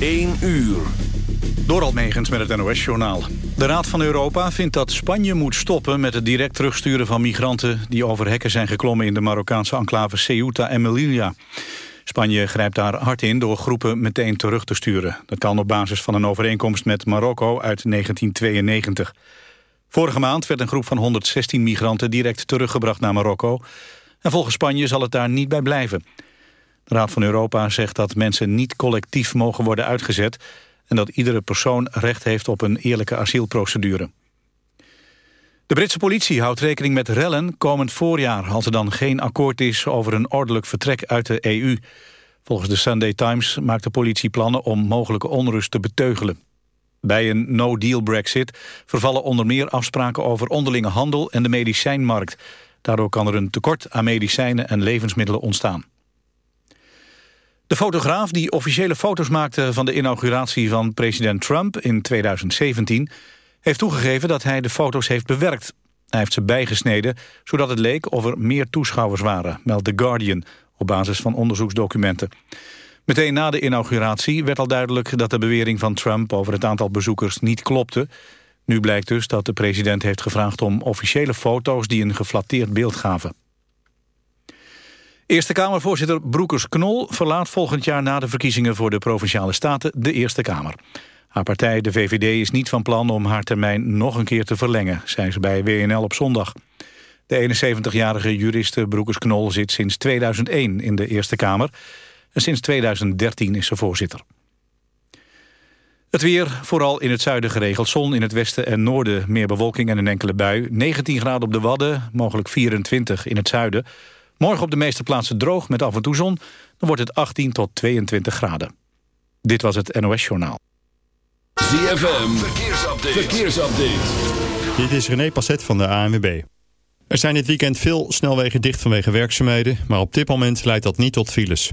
1 uur. Door Almegens met het NOS-journaal. De Raad van Europa vindt dat Spanje moet stoppen met het direct terugsturen van migranten... die over hekken zijn geklommen in de Marokkaanse enclave Ceuta en Melilla. Spanje grijpt daar hard in door groepen meteen terug te sturen. Dat kan op basis van een overeenkomst met Marokko uit 1992. Vorige maand werd een groep van 116 migranten direct teruggebracht naar Marokko. En volgens Spanje zal het daar niet bij blijven. De Raad van Europa zegt dat mensen niet collectief mogen worden uitgezet... en dat iedere persoon recht heeft op een eerlijke asielprocedure. De Britse politie houdt rekening met rellen komend voorjaar... als er dan geen akkoord is over een ordelijk vertrek uit de EU. Volgens de Sunday Times maakt de politie plannen om mogelijke onrust te beteugelen. Bij een no-deal brexit vervallen onder meer afspraken over onderlinge handel en de medicijnmarkt. Daardoor kan er een tekort aan medicijnen en levensmiddelen ontstaan. De fotograaf die officiële foto's maakte van de inauguratie van president Trump in 2017... heeft toegegeven dat hij de foto's heeft bewerkt. Hij heeft ze bijgesneden, zodat het leek of er meer toeschouwers waren, meldt The Guardian, op basis van onderzoeksdocumenten. Meteen na de inauguratie werd al duidelijk dat de bewering van Trump over het aantal bezoekers niet klopte. Nu blijkt dus dat de president heeft gevraagd om officiële foto's die een geflatteerd beeld gaven. Eerste Kamervoorzitter Broekers-Knol verlaat volgend jaar na de verkiezingen voor de Provinciale Staten de Eerste Kamer. Haar partij, de VVD, is niet van plan om haar termijn nog een keer te verlengen, zei ze bij WNL op zondag. De 71-jarige juriste Broekers-Knol zit sinds 2001 in de Eerste Kamer en sinds 2013 is ze voorzitter. Het weer, vooral in het zuiden geregeld zon, in het westen en noorden meer bewolking en een enkele bui. 19 graden op de Wadden, mogelijk 24 in het zuiden. Morgen op de meeste plaatsen droog met af en toe zon. Dan wordt het 18 tot 22 graden. Dit was het NOS Journaal. ZFM, verkeersupdate. verkeersupdate. Dit is René Passet van de ANWB. Er zijn dit weekend veel snelwegen dicht vanwege werkzaamheden... maar op dit moment leidt dat niet tot files.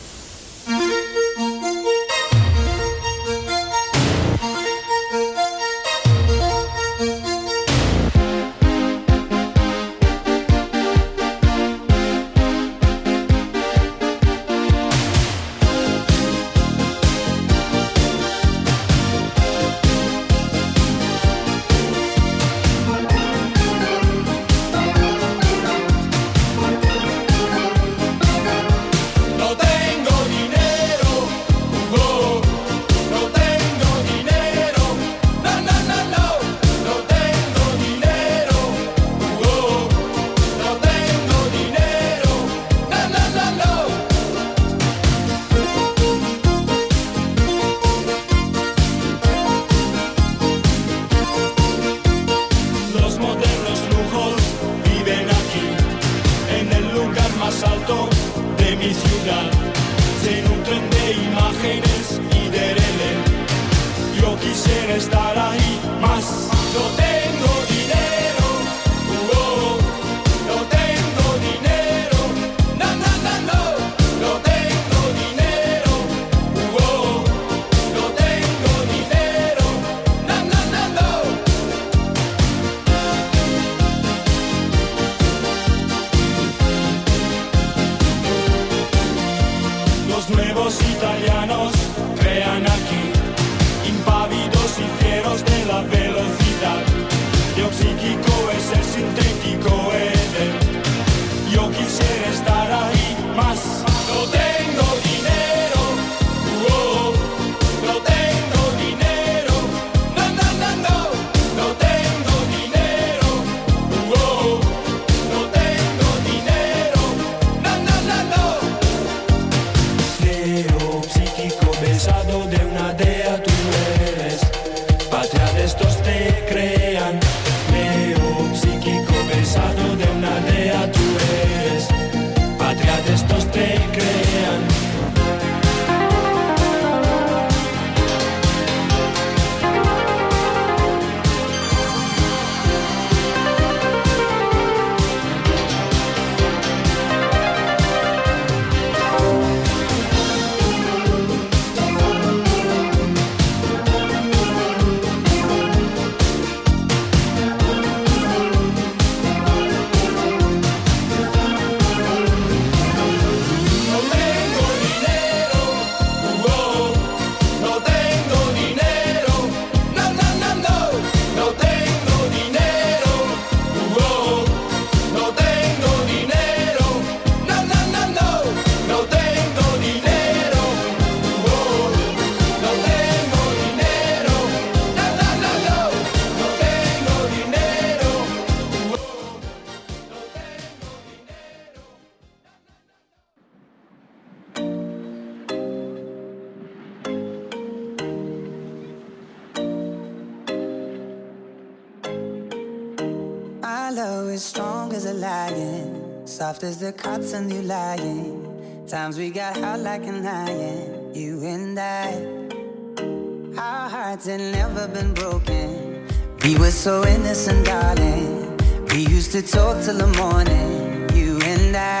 We were so innocent, darling. We used to talk till the morning, you and I.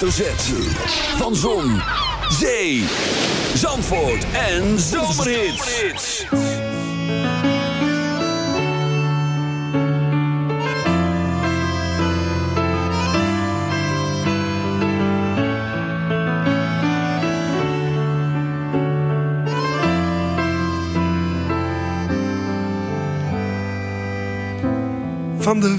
hoofdletter. Van Zon, Zee, Zandvoort en Zomerhits. Van de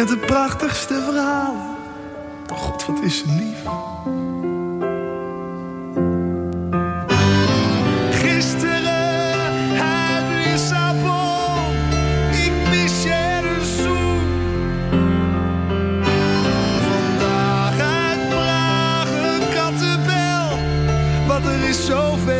Met de prachtigste verhalen. Oh God, wat is ze lief. Gisteren uit Lissabon. Ik mis je een zoen. Vandaag uit Praag een kattenbel. Want er is zoveel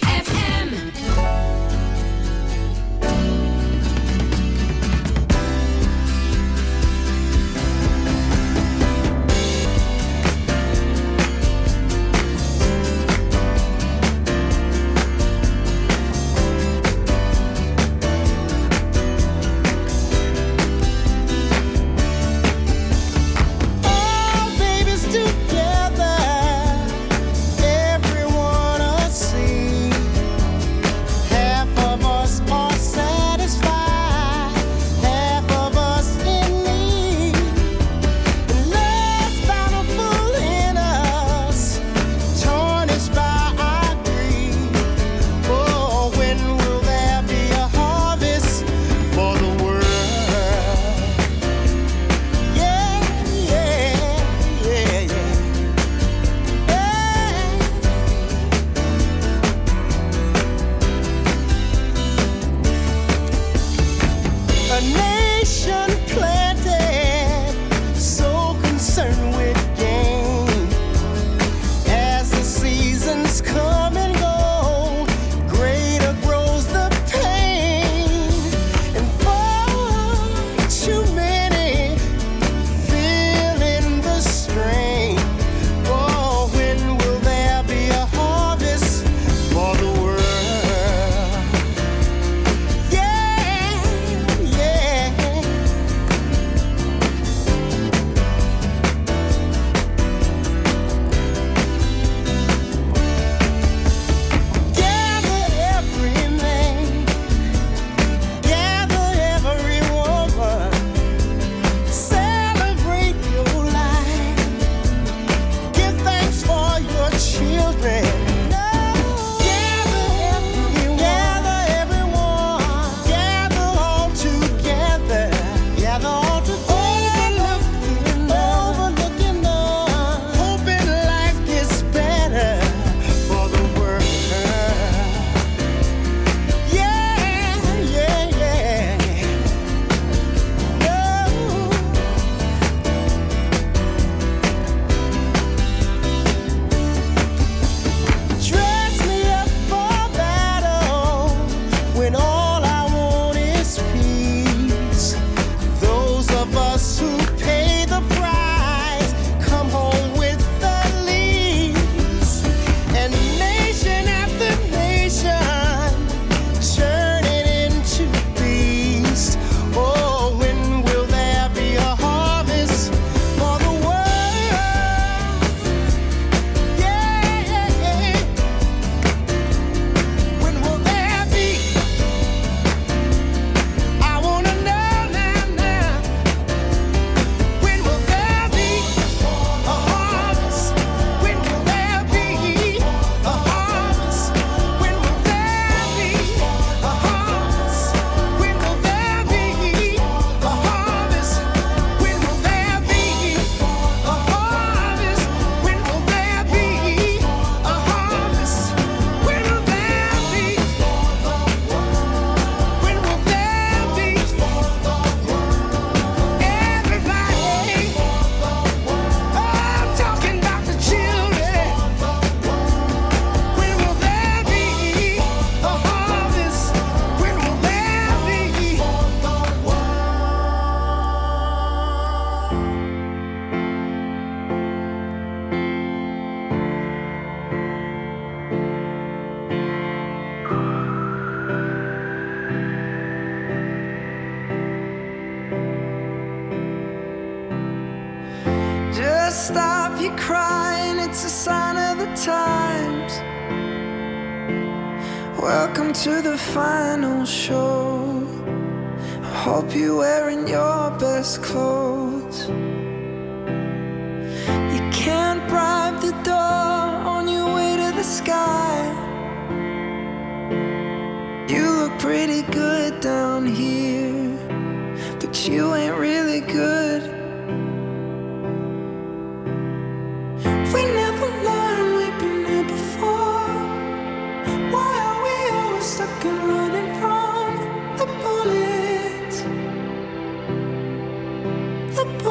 the